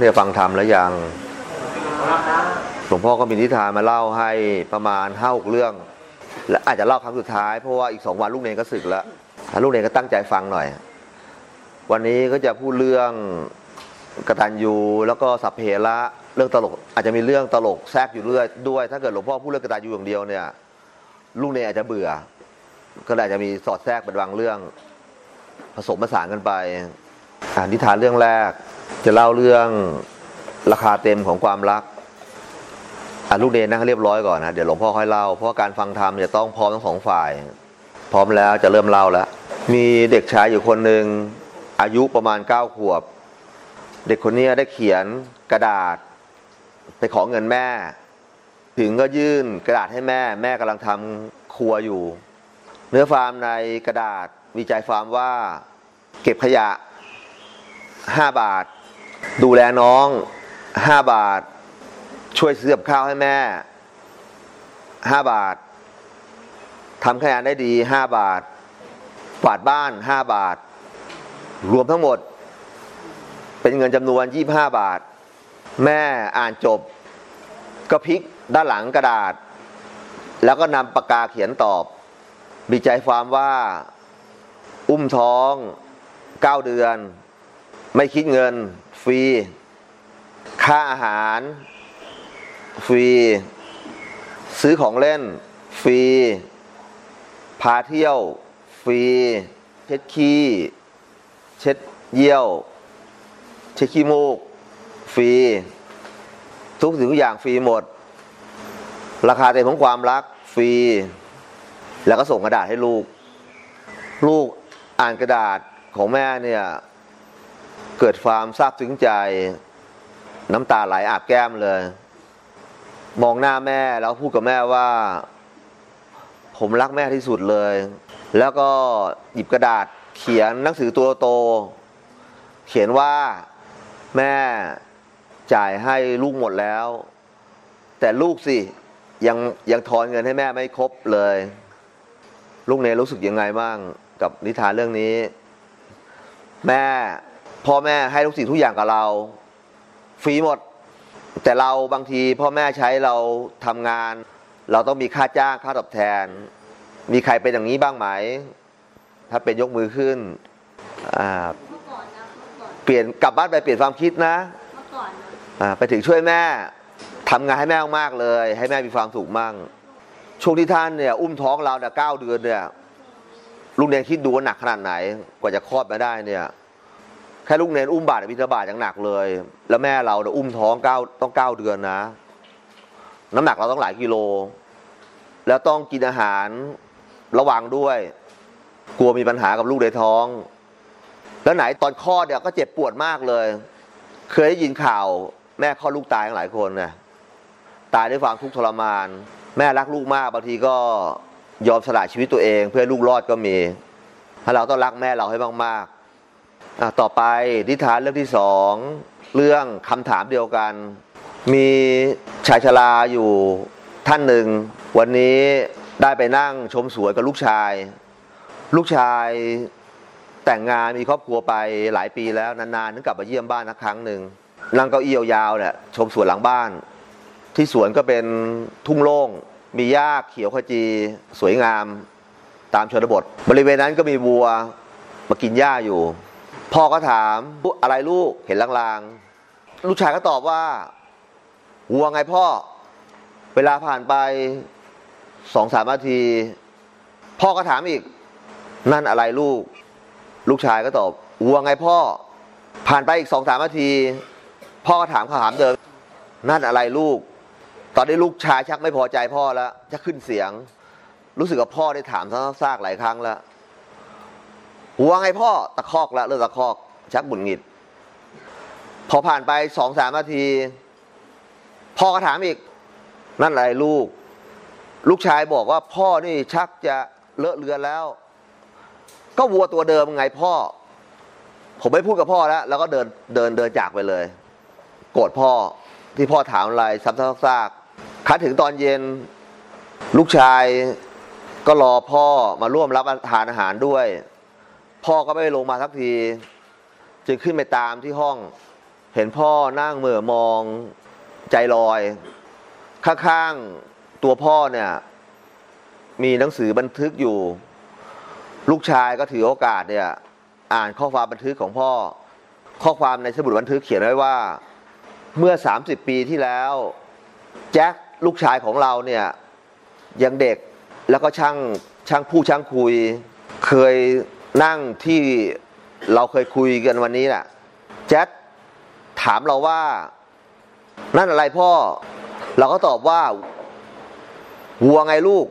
ที่จะฟังธรรมแล้วยังหลวงพ่อก็มีนิทานมาเล่าให้ประมาณห้าหกเรื่อง และอาจจะเล่าครั้งสุดท้ายเพราะว่าอีกสองวันลูกเนรก็ศึกแล้วลูกเนรก็ตั้งใจฟังหน่อย วันนี้ก็จะพูดเรื่องกตัญญูแล้วก็สัพเพระเรื่องตลก อาจจะมีเรื่องตลกแทรกอยู่เรื่อยด้วย ถ้าเกิดหลวงพ่อพูดเรื่องกตัญญูอย่างเดียวเนี่ย ลูกเนรอาจจะเบื่อ ก็เลยอาจจะมีสอดแทรกเป็นบางเรื่อง ผสมผสานกันไปอ่านนิทานเรื่องแรก จะเล่าเรื่องราคาเต็มของความรักอ่าลูกเนรนั่งเรียบร้อยก่อนนะ เดี๋ยวหลวงพ่อค่อยเล่า เพราะการฟังธรรมจะต้องพร้อมทั้งสองฝ่าย พร้อมแล้วจะเริ่มเล่าแล้ว มีเด็กชายอยู่คนหนึ่งอายุประมาณเก้าขวบ เด็กคนนี้ได้เขียนกระดาษ ไปขอเงินแม่ ถึงก็ยื่นกระดาษให้แม่ แม่กำลังทำครัวอยู่ เนื้อฟาร์มในกระดาษมีใจฟาร์มว่า เก็บขยะห้าบาท ดูแลน้องห้าบาท ช่วยซื้อกับข้าวให้แม่ห้าบาททำคะแนนได้ดีห้าบาทกวาดบ้านห้าบาท รวมทั้งหมด เป็นเงินจำนวนยี่บห้าบาท แม่อ่านจบ ก็พลิกด้านหลังกระดาษ แล้วก็นำปากกาเขียนตอบมีใจความว่า อุ้มท้องเก้าเดือน ไม่คิดเงิน รีค่าอาหาร ฟรี ซื้อของเล่น ฟรี พาเที่ยว ฟรี เช็ดขี้ เช็ดเยี่ยว เช็ดขี้มูก ฟรี ทุกสิ่งทุกอย่างฟรีหมด ราคาเต็มของความรัก ฟรี แล้วก็ส่งกระดาษให้ลูก ลูกอ่านกระดาษของแม่เนี่ย เกิดความซาบซึ้งใจ น้ำตาไหลอาบแก้มเลย มองหน้าแม่แล้วพูดกับแม่ว่า ผมรักแม่ที่สุดเลย แล้วก็หยิบกระดาษเขียนหนังสือตัวโต เขียนว่าแม่จ่ายให้ลูกหมดแล้ว แต่ลูกสิยังยังทอนเงินให้แม่ไม่ครบเลย ลูกเนรู้สึกยังไงบ้างกับนิทานเรื่องนี้ แม่ พ่อแม่ให้ทุกสิ่งทุกอย่างกับเรา ฟรีหมด แต่เราบางทีพ่อแม่ใช้เราทำงาน เราต้องมีค่าจ้างค่าตอบแทน มีใครเป็นอย่างนี้บ้างไหม ถ้าเป็นยกมือขึ้นอ่าเปลี่ยนกลับบ้านไปเปลี่ยนความคิดนะอ่าไปถึงช่วยแม่ทำงานให้แม่มากเลย ให้แม่มีความสุขมั่งช่วงที่ท่านเนี่ยอุ้มท้องเราเนี่ยเก้าเดือนเนี่ยลูกเนนคิดดูว่าหนักขนาดไหน กว่าจะคลอดมาได้เนี่ย แค่ลูกเนนอุ้มบาตรบิณฑบาตอยังหนักเลย แล้วแม่เราเนี่ยอุ้มท้องเก้าต้องเก้าเดือนนะ น้ำหนักเราต้องหลายกิโล แล้วต้องกินอาหารระวังด้วย กลัวมีปัญหากับลูกในท้อง แล้วไหนตอนคลอดเนี่ยก็เจ็บปวดมากเลย เคยได้ยินข่าว แม่คลอดลูกตายหลายคนนะตายด้วยความทุกข์ทรมาน แม่รักลูกมากบางทีก็ยอมสละชีวิตตัวเอง เพื่อลูกรอดก็มีถ้าเราต้องรักแม่เราให้มากๆ ต่อไปนิทานเรื่องที่สองเรื่องคำถามเดียวกัน มีชายชราอยู่ท่านหนึ่ง วันนี้ได้ไปนั่งชมสวนกับลูกชาย ลูกชายแต่งงานมีครอบครัวไปหลายปีแล้วนานๆถึงกลับมาเยี่ยมบ้านนักครั้งหนึ่งนั่งเก้าอี้ยาวๆเนี่ยชมสวนหลังบ้าน ที่สวนก็เป็นทุ่งโล่งมีหญ้าเขียวขจีสวยงามตามชนบท บริเวณนั้นก็มีวัวมากินหญ้าอยู่ พ่อก็ถามอะไรลูกเห็นลางๆ ลูกชายก็ตอบว่าวัวไงพ่อ เวลาผ่านไปสองสามนาที พ่อก็ถามอีก นั่นอะไรลูก ลูกชายก็ตอบวัวไงพ่อ ผ่านไปอีกสองสามนาที พ่อก็ถามคำถามเดิมนั่นอะไรลูก ตอนนี้ลูกชายชักไม่พอใจพ่อแล้วจะขึ้นเสียง รู้สึกว่าพ่อได้ถามซากๆหลายครั้งแล้ว วัวไงพ่อตะคอกล้วเริ่มตะคอก ชักบุญหงิด พอผ่านไปสองสามนาที พ่อก็ถามอีก นั่นอะไรลูก ลูกชายบอกว่าพ่อนี่ชักจะเลอะเลือนแล้ว ก็วัวตัวเดิมไงพ่อ ผมไม่พูดกับพ่อแล้ว แล้วก็เดินเดินเดินจากไปเลย โกรธพ่อที่พ่อถามอะไรซ้ำซากๆคันถึงตอนเย็น ลูกชายก็รอพ่อมาร่วมรับทานอาหารด้วย พ่อก็ไม่ลงมาสักที จึงขึ้นไปตามที่ห้อง เห็นพ่อนั่งเหม่อมองใจลอย ข้างๆตัวพ่อเนี่ย มีหนังสือบันทึกอยู่ ลูกชายก็ถือโอกาสเนี่ย อ่านข้อความบันทึกของพ่อ ข้อความในสมุดบันทึกเขียนไว้ว่า เมื่อ 30 ปีที่แล้วแจ็คลูกชายของเราเนี่ยยังเด็กแล้วก็ช่างช่างพูดช่างคุยเคย นั่งที่เราเคยคุยกันวันนี้แหละแจ็คถามเราว่า นั่นอะไรพ่อ เราก็ตอบว่าวัวไงลูก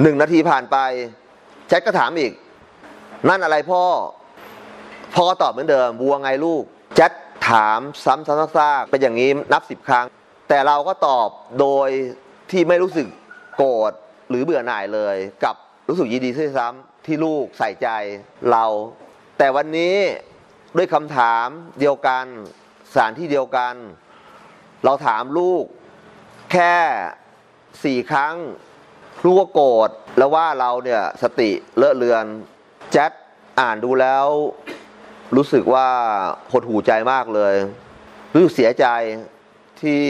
หนึ่งนาทีผ่านไป แจ็คก็ถามอีก นั่นอะไรพ่อ พ่อก็ตอบเหมือนเดิมวัวไงลูก แจ็คถามซ้ำๆซากเป็นอย่างนี้นับสิบครั้ง แต่เราก็ตอบโดยที่ไม่รู้สึกโกรธหรือเบื่อหน่ายเลย กับรู้สึกยินดีด้วยซ้ำ ที่ลูกใส่ใจเรา แต่วันนี้ด้วยคำถามเดียวกันสถานที่เดียวกัน เราถามลูกแค่สี่ครั้ง ลูกก็โกรธแล้วว่าเราเนี่ยสติเลอะเลือนแจ็คอ่านดูแล้ว รู้สึกว่าหดหูใจมากเลยรู้สึกเสียใจที่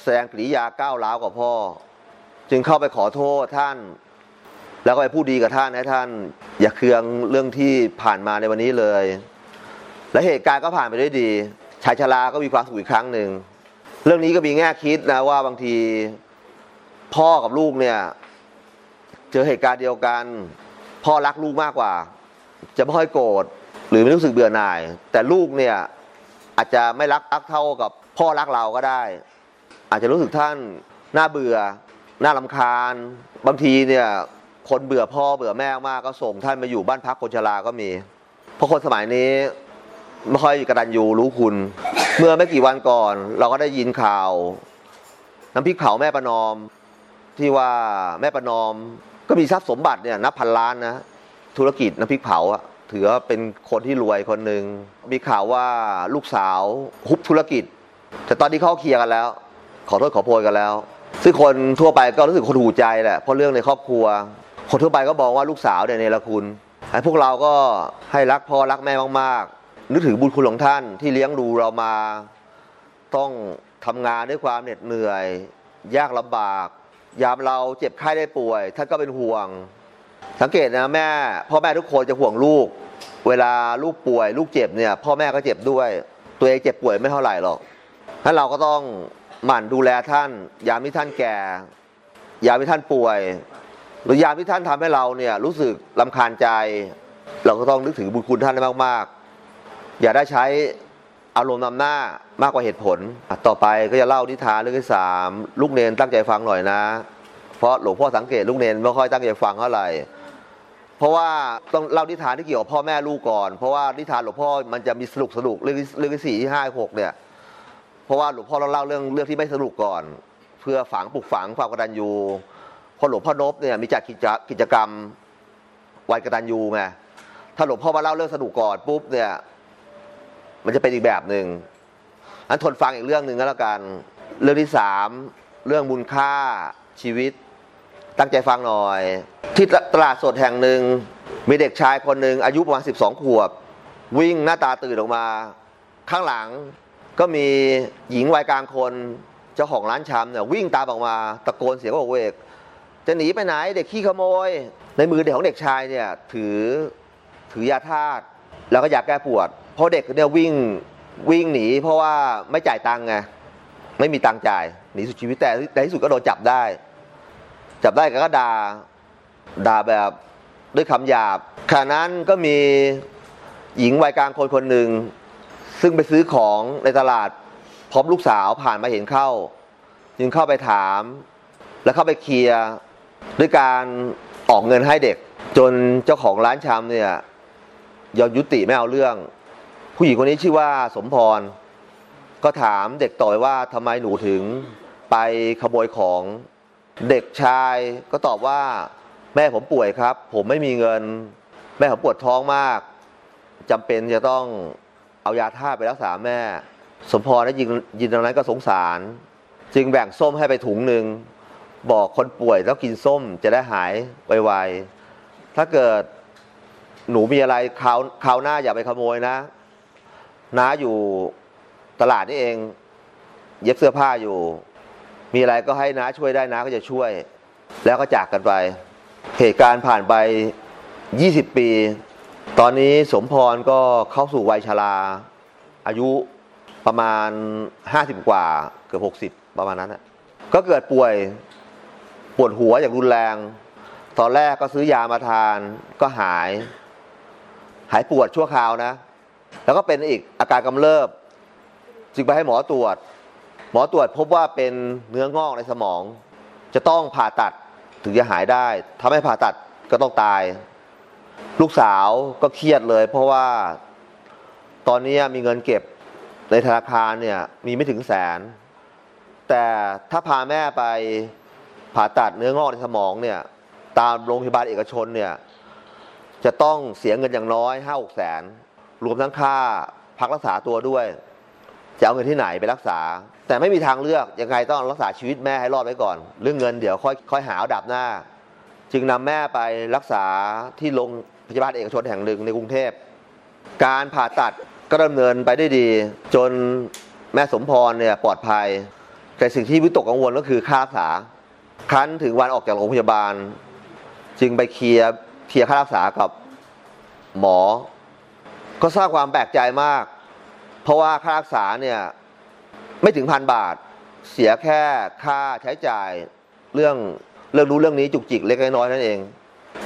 แสดงกริยาก้าวร้าวกับพ่อ จึงเข้าไปขอโทษท่าน แล้วก็ไปพูดดีกับท่านให้ท่าน อย่าเคืองเรื่องที่ผ่านมาในวันนี้เลย และเหตุการณ์ก็ผ่านไปด้วยดีชายชราก็มีความสุขอีกครั้งหนึ่งเรื่องนี้ก็มีแง่คิดนะว่าบางทีพ่อกับลูกเนี่ย เจอเหตุการณ์เดียวกัน พ่อรักลูกมากกว่า จะไม่ค่อยโกรธหรือไม่รู้สึกเบื่อหน่าย แต่ลูกเนี่ยอาจจะไม่รักรักเท่ากับพ่อรักเราก็ได้ อาจจะรู้สึกท่านน่าเบื่อน่าลำคาญ บางทีเนี่ย คนเบื่อพ่อเบื่อแม่มากก็ส่งท่านมาอยู่บ้านพักคนชราก็มี เพราะคนสมัยนี้ไม่ค่อยกระดันยูรู้คุณ เมื่อไม่กี่วันก่อน เราก็ได้ยินข่าว น้ำพริกเผาแม่ประนอม ที่ว่าแม่ประนอม ก็มีทรัพย์สมบัติเนี่ยนับพันล้านนะธุรกิจน้ำพริกเผาอะถือว่าเป็นคนที่รวยคนหนึ่งมีข่าวว่าลูกสาวฮุบธุรกิจ แต่ตอนนี้เขาเคลียร์กันแล้ว ขอโทษขอโพยกันแล้ว ซึ่งคนทั่วไปก็รู้สึกคนหูใจแหละเพราะเรื่องในครอบครัว คนทั่วไปก็บอกว่าลูกสาวเนี่ยเนรคุณไอ้พวกเราก็ให้รักพ่อรักแม่มากๆ นึกถึงบุญคุณของท่านที่เลี้ยงดูเรามา ต้องทำงานด้วยความเหน็ดเหนื่อย ยากลำบาก ยามเราเจ็บไข้ได้ป่วย ท่านก็เป็นห่วง สังเกตนะแม่ พ่อแม่ทุกคนจะห่วงลูก เวลาลูกป่วย ลูกเจ็บเนี่ย พ่อแม่ก็เจ็บด้วย ตัวเองเจ็บป่วยไม่เท่าไหร่หรอกท่านเราก็ต้องหมั่นดูแลท่าน ยามที่ท่านแก่ ยามที่ท่านป่วย หรือยามที่ท่านทำให้เราเนี่ยรู้สึกลำคาญใจ เราก็ต้องนึกถึงบุญคุณท่านให้มาก ๆ อย่าได้ใช้อารมณ์นำหน้ามากกว่าเหตุผล ต่อไปก็จะเล่านิทานเรื่องที่สามลูกเนนตั้งใจฟังหน่อยนะ เพราะหลวงพ่อสังเกตลูกเนนไม่ค่อยตั้งใจฟังเท่าไหร่เพราะว่าต้องเล่านิทานที่เกี่ยวกับพ่อแม่ลูกก่อน เพราะว่านิทานหลวงพ่อมันจะมีสนุกสนุกเรื่องที่เรื่องที่สี่ที่ห้าหกเนี่ย เพราะว่าหลวงพ่อต้องเล่าเรื่องเรื่องที่ไม่สนุกก่อน เพื่อฝังปลูกฝังความกตัญญูเพราะหลวงพ่อนบเนี่ยมีจัดกิจกิจกรรมวันกตัญญูไงถ้าหลวงพ่อมาเล่าเรื่องสนุกก่อนปุ๊บเนี่ยมันจะเป็นอีกแบบหนึ่งอันทนฟังอีกเรื่องหนึ่งก็แล้วกันเรื่องที่สามเรื่องมูลค่าชีวิต ตั้งใจฟังหน่อย ที่ตลาดสดแห่งหนึ่งมีเด็กชายคนหนึ่งอายุประมาณ12ขวบ วิ่งหน้าตาตื่นออกมา ข้างหลังก็มีหญิงวัยกลางคนเจ้าของร้านชำเนี่ยวิ่งตามออกมาตะโกนเสียงโวกเวก จะหนีไปไหนเด็กขี้ขโมย ในมือเด็กของเด็กชายเนี่ยถือถือยาธาตุแล้วก็ยาแก้ปวดพราะเด็กเนี่ยวิ่งวิ่งหนี เพราะว่าไม่จ่ายตังค์ไงไม่มีตังค์จ่ายหนีสุดชีวิตแต่ในที่สุดก็โดนจับได้ จับได้ก็ด่าด่าแบบด้วยคำหยาบขณะนั้นก็มีหญิงวัยกลางคนคนหนึ่ง ซึ่งไปซื้อของในตลาดพร้อมลูกสาวผ่านมาเห็นเข้า จึงเข้าไปถาม แล้วเข้าไปเคลียร์ ด้วยการออกเงินให้เด็ก จนเจ้าของร้านชำเนี่ยยอมยุติไม่เอาเรื่อง ผู้หญิงคนนี้ชื่อว่าสมพร ก็ถามเด็กต่อไปว่าทำไมหนูถึงไปขโมยของเด็กชายก็ตอบว่าแม่ผมป่วยครับ ผมไม่มีเงิน แม่ผมปวดท้องมากจำเป็นจะต้องเอายาท่าไปรักษาแม่ สมพรได้ยินยินตรงนั้นก็สงสาร จึงแบ่งส้มให้ไปถุงหนึ่ง บอกคนป่วยต้องกินส้มจะได้หายไวๆ ถ้าเกิดหนูมีอะไรคราวคราวหน้าอย่าไปขโมยนะน้าอยู่ตลาดนี่เอง เย็บเสื้อผ้าอยู่ มีอะไรก็ให้น้าช่วยได้น้าก็จะช่วย แล้วก็จากกันไป เหตุการณ์ผ่านไป 20 ปี ตอนนี้สมพรก็เข้าสู่วัยชรา อายุประมาณ 50 กว่าเกือบ60 ประมาณนั้นนะก็เกิดป่วย ปวดหัวอย่างรุนแรง ตอนแรกก็ซื้อยามาทานก็หาย หายปวดชั่วคราวนะ แล้วก็เป็นอีกอาการกำเริบ จึงไปให้หมอตรวจ หมอตรวจพบว่าเป็นเนื้องอกในสมอง จะต้องผ่าตัดถึงจะหายได้ถ้าไม่ผ่าตัดก็ต้องตาย ลูกสาวก็เครียดเลย เพราะว่าตอนนี้มีเงินเก็บในธนาคารเนี่ยมีไม่ถึงแสน แต่ถ้าพาแม่ไป ผ่าตัดเนื้องอกในสมองเนี่ยตามโรงพยาบาลเอกชนเนี่ยจะต้องเสียเงินอย่างน้อยห้าหกแสนรวมทั้งค่าพักรักษาตัวด้วย จะเอาเงินที่ไหนไปรักษา แต่ไม่มีทางเลือกยังไงต้องรักษาชีวิตแม่ให้รอดไว้ก่อน เรื่องเงินเดี๋ยวค่อยค่อยหาดับหน้า จึงนำแม่ไปรักษาที่โรงพยาบาลเอกชนแห่งหนึ่งในกรุงเทพ การผ่าตัดก็ดำเนินไปได้ดี จนแม่สมพรเนี่ยปลอดภัย แต่สิ่งที่วิตกกังวลก็คือค่ารักษา ครั้นถึงวันออกจากโรงพยาบาล จึงไปเคลียร์เคลียร์ค่ารักษากับหมอ ก็สร้างความแปลกใจมาก เพราะว่าค่ารักษาเนี่ยไม่ถึงพันบาท เสียแค่ค่าใช้จ่ายเรื่องเรื่องรู้เรื่องนี้จุกจิกเล็กน้อยนั่นเอง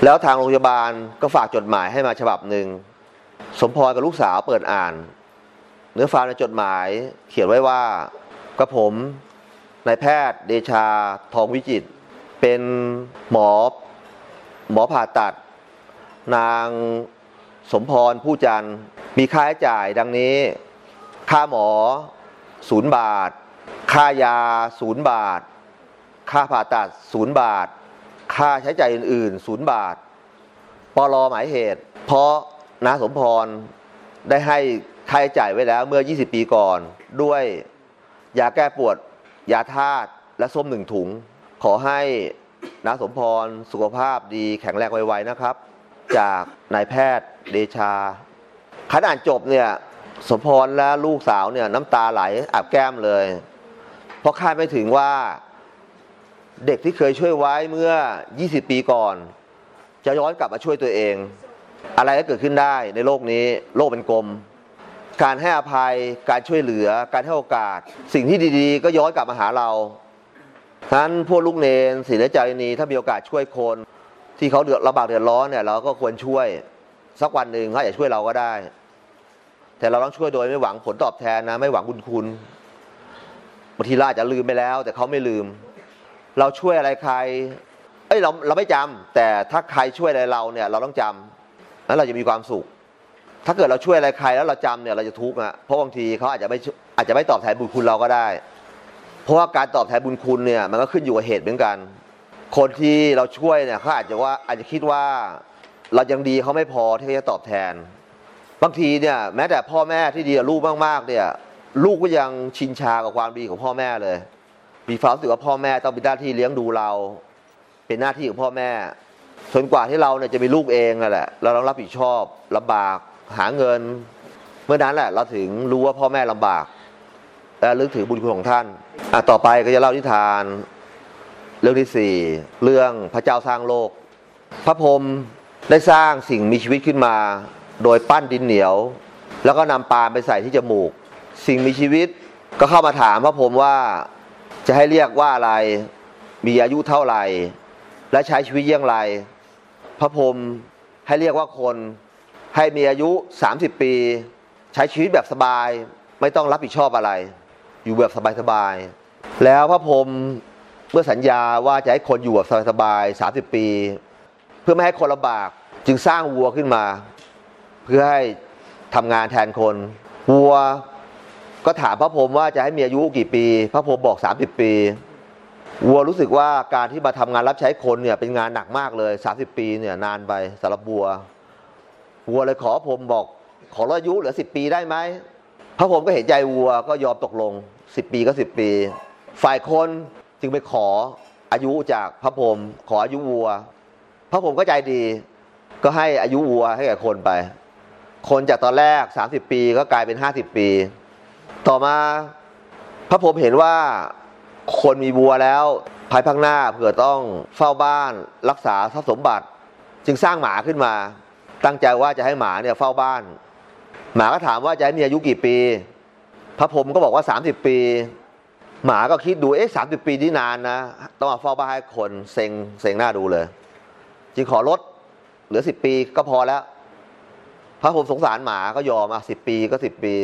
แล้วทางโรงพยาบาลก็ฝากจดหมายให้มาฉบับหนึ่งสมพรกับลูกสาวเปิดอ่าน เนื้อความในจดหมายเขียนไว้ว่ากระผม นายแพทย์เดชาทองวิจิตรเป็นหมอหมอผ่าตัด นางสมพรผู้จันทร์มีค่าใช้จ่ายดังนี้ ค่าหมอศูนย์บาท ค่ายาศูนย์บาท ค่าผ่าตัดศูนย์บาท ค่าใช้จ่ายอื่นๆศูนย์บาทปลอหมายเหตุ เพราะนาสมพรได้ให้ค่าใช้จ่ายไว้แล้วเมื่อ 20 ปีก่อน ด้วยยาแก้ปวด ยาธาตุและส้มหนึ่งถุง ขอให้นาสมพรสุขภาพดีแข็งแรงไวๆนะครับ จากนายแพทย์เดชาขณะอ่านจบเนี่ยสมพรและลูกสาวเนี่ยน้ำตาไหลอาบแก้มเลย เพราะคาดไม่ถึงว่าเด็กที่เคยช่วยไว้เมื่อ 20 ปีก่อน จะย้อนกลับมาช่วยตัวเอง อะไรก็เกิดขึ้นได้ในโลกนี้โลกเป็นกลม การให้อภัยการช่วยเหลือ การให้โอกาส สิ่งที่ดีๆ ก็ย้อนกลับมาหาเราฉะนั้นพวกลูกเนนศีลจารินีถ้ามีโอกาสช่วยคน ที่เขาเดือดระบากเดือดร้อนเนี่ยเราก็ควรช่วยสักวันหนึ่งเขาอาจจะช่วยเราก็ได้ แต่เราต้องช่วยโดยไม่หวังผลตอบแทนนะ ไม่หวังบุญคุณบางทีเราอาจจะลืมไปแล้ว แต่เขาไม่ลืม เราช่วยอะไรใคร เอ้ยเราเราไม่จำแต่ถ้าใครช่วยอะไรเราเนี่ย เราต้องจำแล้วเราจะมีความสุข ถ้าเกิดเราช่วยอะไรใครแล้วเราจำเนี่ยเราจะทุกข์อะเพราะบางทีเขาอาจจะไม่อาจจะไม่ตอบแทนบุญคุณเราก็ได้ เพราะว่าการตอบแทนบุญคุณเนี่ยมันก็ขึ้นอยู่กับเหตุเหมือนกัน คนที่เราช่วยเนี่ยเขาอาจจะว่าอาจจะคิดว่าเรายังดีเขาไม่พอที่จะตอบแทน บางทีเนี่ยแม้แต่พ่อแม่ที่ดีกับลูกมากๆเนี่ยลูกก็ยังชินชากับความดีของพ่อแม่เลยมีความรู้สึกว่าพ่อแม่ต้องเป็นหน้าที่เลี้ยงดูเรา เป็นหน้าที่ของพ่อแม่จนกว่าที่เราเนี่ยจะมีลูกเองนั่นแหละเราต้องรับผิดชอบลำบาก หาเงิน เมื่อนั้นแหละ เราถึงรู้ว่าพ่อแม่ลำบาก และลึกถึงบุญคุณของท่านอะต่อไปก็จะเล่านิทาน เรื่องที่สี่เรื่องพระเจ้าสร้างโลก พระพรหมได้สร้างสิ่งมีชีวิตขึ้นมา โดยปั้นดินเหนียว แล้วก็นำปาล์มไปใส่ที่จมูก สิ่งมีชีวิตก็เข้ามาถามพระพรหมว่าจะให้เรียกว่าอะไร มีอายุเท่าไหร่ และใช้ชีวิตอย่างไร พระพรหมให้เรียกว่าคน ให้มีอายุ 30 ปี ใช้ชีวิตแบบสบาย ไม่ต้องรับผิดชอบอะไร อยู่แบบสบายๆแล้วพระพรหมเมื่อสัญญาว่าจะให้คนอยู่แบบสบายๆ30 ปี เพื่อไม่ให้คนลำบากจึงสร้างวัวขึ้นมา เพื่อให้ทำงานแทนคนวัวก็ถามพระพรหมว่าจะให้มีอายุกี่ปี พระพรหมบอก 30 ปีวัวรู้สึกว่าการที่มาทำงานรับใช้คนเนี่ยเป็นงานหนักมากเลย 30 ปีเนี่ยนานไปสำหรับวัว วัวเลยขอพรหมบอก ขอลดอายุเหลือ10ปีได้ไหมพระพรหมก็เห็นใจวัวก็ยอมตกลง10ปีก็10ปี ฝ่ายคนจึงไปขออายุจากพระพรหมขออายุวัว พระพรหมก็ใจดี ก็ให้อายุวัวให้แก่คนไป คนจากตอนแรก30ปีก็กลายเป็น50ปี ต่อมาพระพรหมเห็นว่าคนมีบัวแล้วภายภาคหน้าเผื่อต้องเฝ้าบ้านรักษาทรัพย์สมบัติ จึงสร้างหมาขึ้นมา ตั้งใจว่าจะให้หมาเนี่ยเฝ้าบ้าน หมาก็ถามว่าจะให้มีอายุกี่ปี พระพรหมก็บอกว่า30ปี หมาก็คิดดูเอ๊ะสามสิบปีนี่นานนะ ต้องมาเฝ้าบ้านให้คนเซ็งเซ็งหน้าดูเลย จึงขอลดเหลือสิบปีก็พอแล้ว พระผมสงสารหมาก็ยอมอะสิบปีก็สิบปี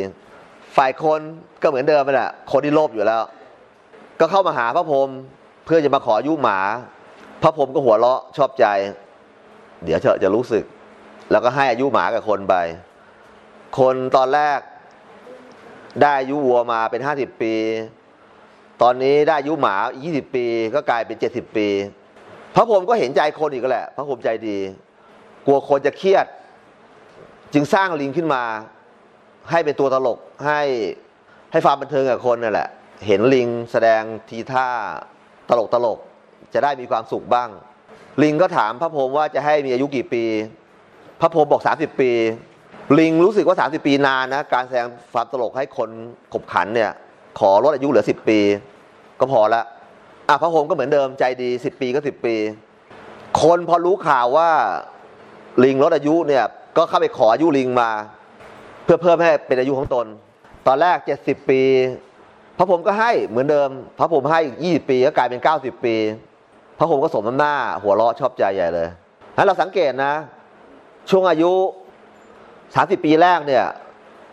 ฝ่ายคนก็เหมือนเดิมไปแหละคนที่โลภอยู่แล้ว ก็เข้ามาหาพระพรหมเพื่อจะมาขออายุหมา พระพรหมก็หัวเราะชอบใจ เดี๋ยวเธอจะรู้สึก แล้วก็ให้อายุหมากับคนไป คนตอนแรกได้อายุวัวมาเป็นห้าสิบปี ตอนนี้ได้อายุหมาอีกยี่สิบปี ก็กลายเป็นเจ็ดสิบปี พระพรหมก็เห็นใจคนอีกแล้วแหละ พระพรหมใจดี กลัวคนจะเครียด จึงสร้างลิงขึ้นมา ให้เป็นตัวตลกให้ให้ความบันเทิงกับคนนั่นแหละ เห็นลิงแสดงทีท่าตลกตลกจะได้มีความสุขบ้าง ลิงก็ถามพระพรหมว่าจะให้มีอายุกี่ปี พระพรหมบอก 30 ปี ลิงรู้สึกว่า 30 ปีนานนะการแสดงความตลกให้คนขบขันเนี่ย ขอลดอายุเหลือ 10 ปี ก็พอละอะพระพรหมก็เหมือนเดิมใจดี 10 ปีก็ 10 ปี คนพอรู้ข่าวว่าลิงลดอายุเนี่ยก็เข้าไปขออายุลิงมา เพื่อเพิ่มให้เป็นอายุของตน ตอนแรก 70 ปี พระพรหมก็ให้เหมือนเดิม พระพรหมให้อีก20 ปีก็กลายเป็น 90 ปี พระพรหมก็สมน้ำหน้า หัวเราะชอบใจใหญ่เลยงั้นเราสังเกตนะ ช่วงอายุ 30 ปีแรกเนี่ย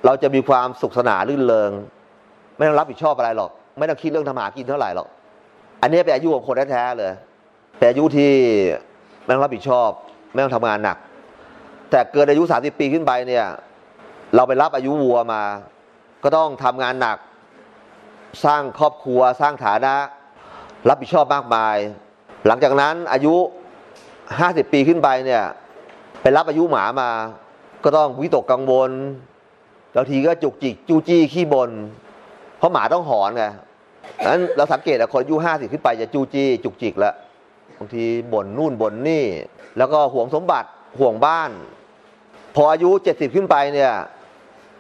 เราจะมีความสุขสนานรื่นเริง ไม่ต้องรับผิดชอบอะไรหรอก ไม่ต้องคิดเรื่องทำหากินเท่าไหร่หรอก อันนี้เป็นอายุของคนแท้ๆเลยเป็นอายุที่ไม่ต้องรับผิดชอบ ไม่ต้องทำงานหนัก แต่เกินอายุ 30 ปีขึ้นไปเนี่ย เราไปรับอายุวัวมา ก็ต้องทำงานหนัก สร้างครอบครัวสร้างฐานะ รับผิดชอบมากมาย หลังจากนั้นอายุ 50 ปีขึ้นไปเนี่ย ไปรับอายุหมามา ก็ต้องวิตกกังวลบางทีก็จุกจิกจู้จี้ขี้บนเพราะหมาต้องหอนไงนั้นเราสังเกตอะคนอายุห้าสิบขึ้นไปจะจู้จี้จุกจิกแล้วบางทีบ่นนู่นบ่นนี่ แล้วก็ห่วงสมบัติห่วงบ้าน พออายุเจ็ดสิบขึ้นไปเนี่ย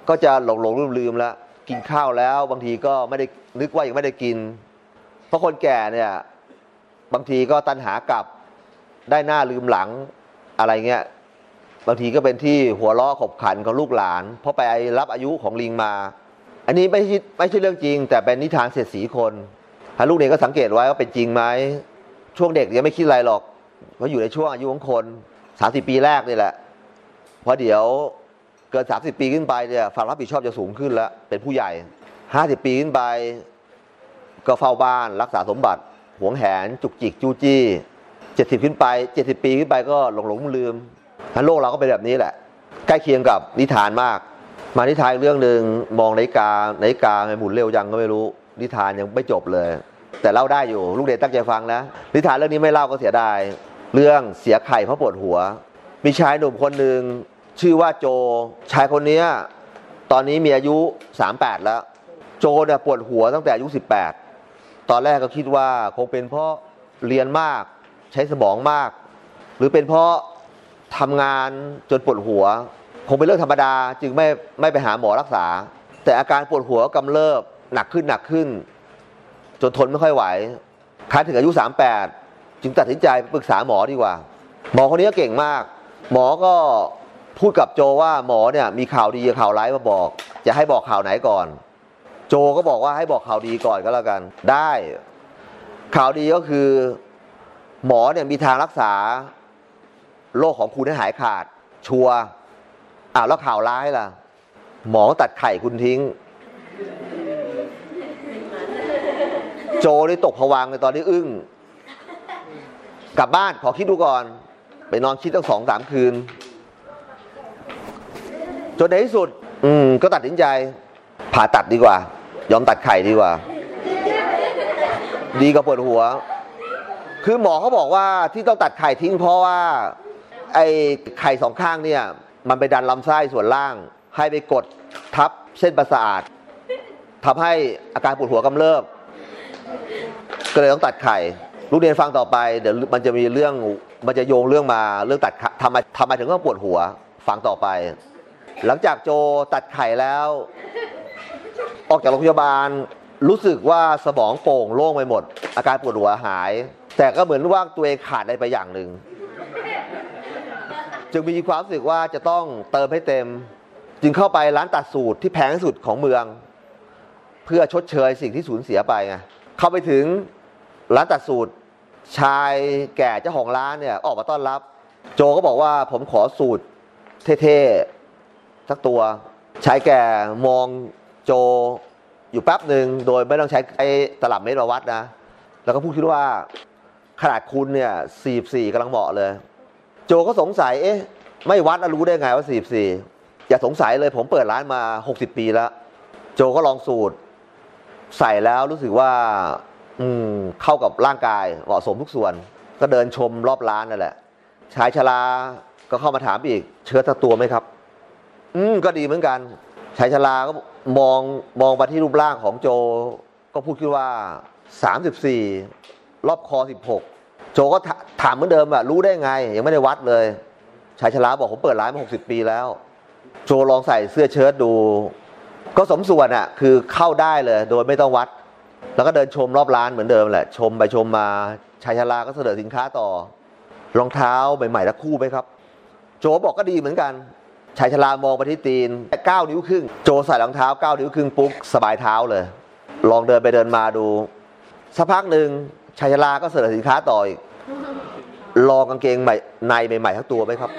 ก็จะหลงหลงลืมลืมแล้วกินข้าวแล้ว บางทีก็ไม่ได้นึกว่ายังไม่ได้กิน เพราะคนแก่เนี่ย บางทีก็ตันหากับได้หน้าลืมหลังอะไรเงี้ย บางทีก็เป็นที่หัวล้อขบขันของลูกหลาน เพราะไปรับอายุของลิงมา อันนี้ไม่ใช่ไม่ใช่เรื่องจริง แต่เป็นนิทานเศรษฐีคนถ้าลูกเนี่ยก็สังเกตไว้ว่าเป็นจริงไหมช่วงเด็กยังไม่คิดอะไรหรอกเพราะอยู่ในช่วงอายุของคนสามสิบปีแรกนี่แหละเพราะเดี๋ยวเกินสามสิบปีขึ้นไปเนี่ยความรับผิดชอบจะสูงขึ้นแล้วเป็นผู้ใหญ่ห้าสิบปีขึ้นไป ก็เฝ้าบ้านรักษาสมบัติ หวงแหนจุกจิกจู้จี้เจ็ดสิบขึ้นไปเจ็ดสิบปีขึ้นไปก็หลงหลงลืม ลืมทั้นโลกเราก็เป็นแบบนี้แหละ ใกล้เคียงกับนิทานมาก มานิทานเรื่องหนึ่งมองนาฬิกานาฬิกาหมุนเร็วจังก็ไม่รู้ นิทานยังไม่จบเลย แต่เล่าได้อยู่ลูกเด็กตั้งใจฟังนะนิทานเรื่องนี้ไม่เล่าก็เสียดายเรื่องเสียไข่เพราะปวดหัว มีชายหนุ่มคนหนึ่งชื่อว่าโจ ชายคนเนี้ตอนนี้มีอายุ 38 แล้ว โจเนี่ยปวดหัวตั้งแต่อายุ 18 ตอนแรกก็คิดว่าคงเป็นเพราะเรียนมากใช้สมองมาก หรือเป็นเพราะ ทำงานจนปวดหัว คงเป็นเรื่องธรรมดาจึงไม่ไม่ไปหาหมอรักษา แต่อาการปวดหัวกำเริบหนักขึ้นหนักขึ้น จนทนไม่ค่อยไหวคันถึงอายุ 38 จึงตัดสินใจปรึกษาหมอดีกว่า หมอคนนี้ก็เก่งมาก หมอก็พูดกับโจว่าหมอเนี่ยมีข่าวดีข่าวร้ายมาบอก จะให้บอกข่าวไหนก่อน โจก็บอกว่าให้บอกข่าวดีก่อนก็แล้วกัน ได้ ข่าวดีก็คือ หมอเนี่ยมีทางรักษา โรคของคุณให้หายขาด ชัวร์อ้าวแล้วข่าวร้ายล่ะ หมอตัดไข่คุณทิ้ง โจนี่ตกผวังค์เลยตอนนี้อึ้ง กลับบ้านขอคิดดูก่อน ไปนอนคิดตั้งสองสามคืน จนในที่สุด อืม ก็ตัดสินใจ ผ่าตัดดีกว่า ยอมตัดไข่ดีกว่า ดีกว่าปวดหัว คือหมอเขาบอกว่าที่ต้องตัดไข่ทิ้งเพราะว่า ไอ้ไข่สองข้างเนี่ย มันไปดันลำไส้ส่วนล่าง ให้ไปกดทับเส้นประสาททำให้อาการปวดหัวกำเริบก็เลยต้องตัดไข่ ลูกเรียนฟังต่อไป เดี๋ยวมันจะมีเรื่องมันจะโยงเรื่องมาเรื่องตัดทำไมทำไมถึงต้องปวดหัวฟังต่อไป หลังจากโจตัดไข่แล้ว ออกจากโรงพยาบาลรู้สึกว่าสมองโป่งโล่งไปหมด อาการปวดหัวหาย แต่ก็เหมือนว่าตัวเองขาดอะไรไปอย่างหนึ่ง จึงมีความรู้สึกว่าจะต้องเติมให้เต็ม จึงเข้าไปร้านตัดสูตรที่แพงที่สุดของเมือง เพื่อชดเชยสิ่งที่สูญเสียไปไงเข้าไปถึงร้านตัดสูตร ชายแก่เจ้าของร้านเนี่ยออกมาต้อนรับ โจก็บอกว่าผมขอสูตรเท่ๆสักตัว ชายแก่มองโจอยู่แป๊บหนึ่งโดยไม่ต้องใช้ไอ้ตลับเมตรวัดนะ แล้วก็พูดขึ้นว่าขนาดคุณเนี่ยสี่สี่กำลังเหมาะเลย โจก็สงสัยเอ๊ะไม่วัดแล้วรู้ได้ไงว่าสี่สี่อย่าสงสัยเลยผมเปิดร้านมา60ปีแล้ว โจก็ลองสูตร ใส่แล้วรู้สึกว่า อืมเข้ากับร่างกายเหมาะสมทุกส่วน ก็เดินชมรอบร้านนั่นแหละชายชราก็เข้ามาถามอีก เชื้อตักตัวไหมครับ อืมก็ดีเหมือนกันชายชราก็มองมองไปที่รูปร่างของโจ ก็พูดขึ้นว่า34รอบคอ16 โจก็ถามเหมือนเดิมอะรู้ได้ไง ยังไม่ได้วัดเลยชายชราบอกผมเปิดร้านมา60ปีแล้ว โจลองใส่เสื้อเชิ้ตดู ก็สมส่วนอะคือเข้าได้เลย โดยไม่ต้องวัด แล้วก็เดินชมรอบร้านเหมือนเดิมแหละ ชมไปชมมาชายชราก็เสนอสินค้าต่อ รองเท้าใหม่ๆทั้งคู่ไหมครับ โจบอกก็ดีเหมือนกันชายชรามองไปที่ตีนเก้านิ้วครึ่ง โจใส่รองเท้าเก้านิ้วครึ่งปุ๊บสบายเท้าเลย ลองเดินไปเดินมาดู สักพักหนึ่ง ชายชราก็เสนอสินค้าต่ออีกลองกางเกงใหม่ในใหม่ๆทั้งตัวไหมครับ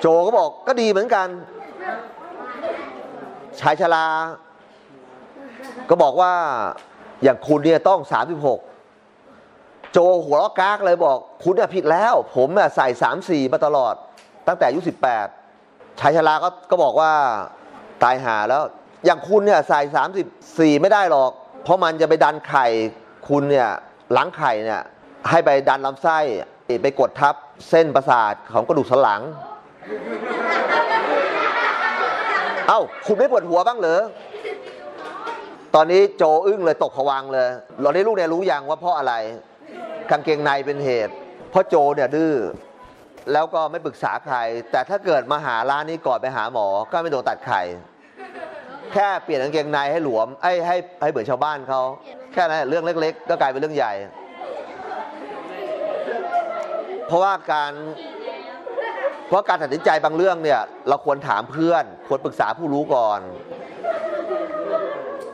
โจก็บอกก็ดีเหมือนกัน ชายชราก็บอกว่าอย่างคุณเนี่ยต้อง 36 โจหัวเราะกากเลยบอก คุณเนี่ยผิดแล้ว ผมเนี่ยใส่ 34 มาตลอด ตั้งแต่อายุ18 ชายชราก็ก็บอกว่าตายหาแล้ว อย่างคุณเนี่ยใส่ 34 ไม่ได้หรอก เพราะมันจะไปดันไข่คุณเนี่ยล้างไข่เนี่ยให้ไปดันลำไส้ไปกดทับเส้นประสาทของกระดูกสันหลัง เอ้า คุณไม่ปวดหัวบ้างเหรอ ตอนนี้โจอึ้งเลยตกผวังเลยตอนนี้ลูกเนี่ยรู้ยังว่าเพราะอะไร กางเกงในเป็นเหตุ เพราะโจเนี่ยดื้อ แล้วก็ไม่ปรึกษาใคร แต่ถ้าเกิดมาหาร้านนี้ก่อนไปหาหมอ ก็ไม่โดนตัดไข่ แค่เปลี่ยนกางเกงในให้หลวมไอ้ให้ให้เหมือนชาวบ้านเขาแค่นั้นเรื่องเล็ก ๆ ก็กลายเป็นเรื่องใหญ่ เพราะว่าการเพราะการตัดสินใจบางเรื่องเนี่ยเราควรถามเพื่อนควรปรึกษาผู้รู้ก่อน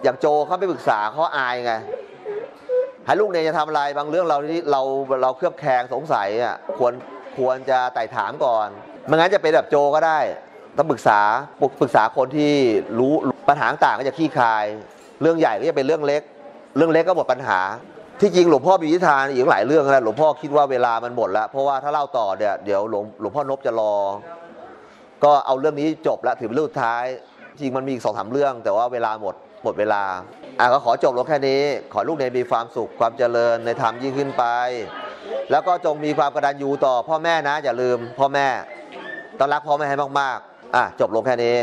อย่างโจเขาไม่ปรึกษาเขาอายไงให้ลูกเนี่ยจะทำอะไรบางเรื่องเราที่เราเราเครือบแคลงสงสัยอะควรควรจะไต่ถามก่อนไม่งั้นจะเป็นแบบโจก็ได้ ต้องปรึกษาปรึกษาคนที่รู้ ปัญหาต่างก็จะขี้คาย เรื่องใหญ่ก็จะเป็นเรื่องเล็ก เรื่องเล็กก็หมดปัญหา ที่จริงหลวงพ่อมีนิทานอีกหลายเรื่องนะหลวงพ่อคิดว่าเวลามันหมดแล้ว เพราะว่าถ้าเล่าต่อเนี่ยเดี๋ยวหลวงหลวงพ่อนบจะรอ ก็เอาเรื่องนี้จบแล้วถือเป็นเรื่องท้าย จริงมันมีอีกสองสามเรื่อง แต่ว่าเวลาหมดหมดเวลาอะก็ขอจบลงแค่นี้ ขอลูกเนยมีความสุขความเจริญในธรรมยิ่งขึ้นไป แล้วก็จงมีความกตัญญูต่อพ่อแม่นะ อย่าลืมพ่อแม่ต้องรักพ่อแม่ให้มากๆอะจบลงแค่นี้